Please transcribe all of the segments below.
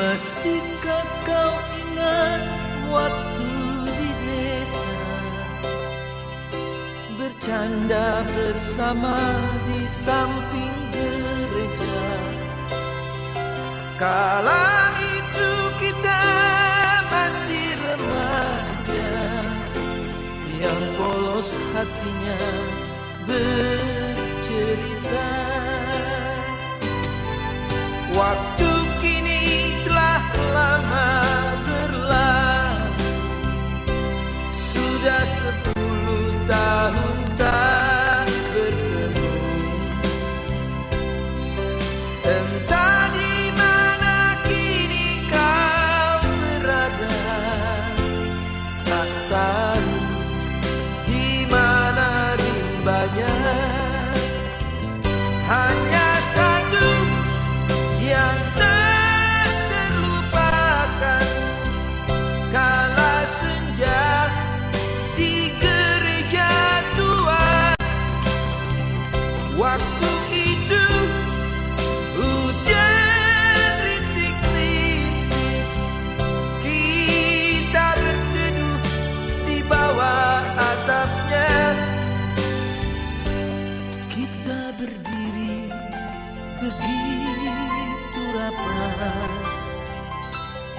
Masihkah kau ingat waktu di desa? Bercanda bersama di samping gereja. Kala itu kita masih remaja. Yang polos hatinya bercerita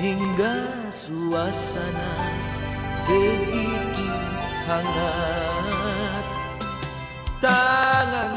Hingga suasana begitu hangat. Tanganmu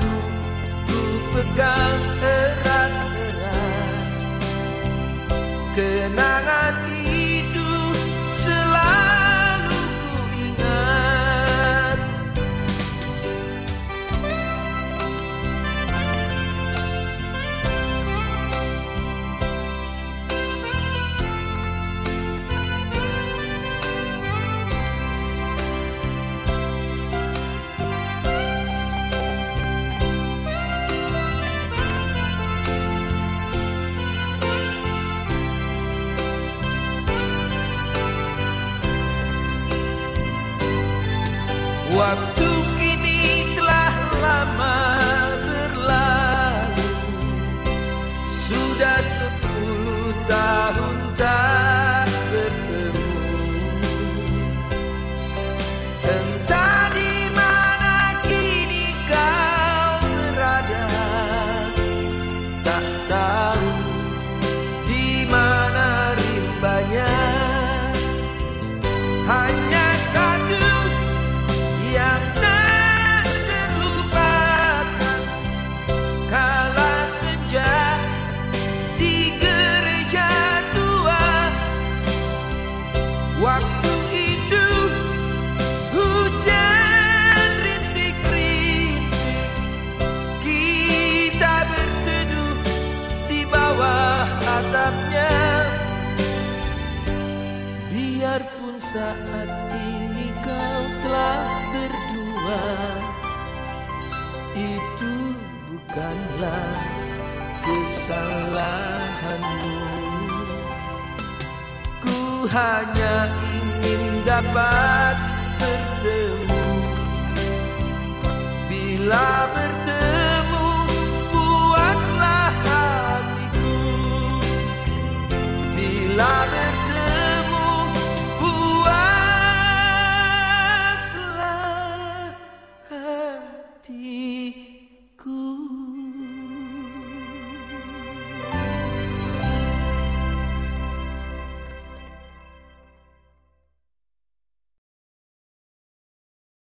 Waktu kini telah lama berlalu. Sudah sepuluh tahun tak bertemu. Entah di mana kini kau berada Tak tahu di mana rimbanya Hanya Biarpun saat ini kau telah berdua Itu bukanlah kesalahanmu. Hanya ingin dapat bertemu. Bila bertemu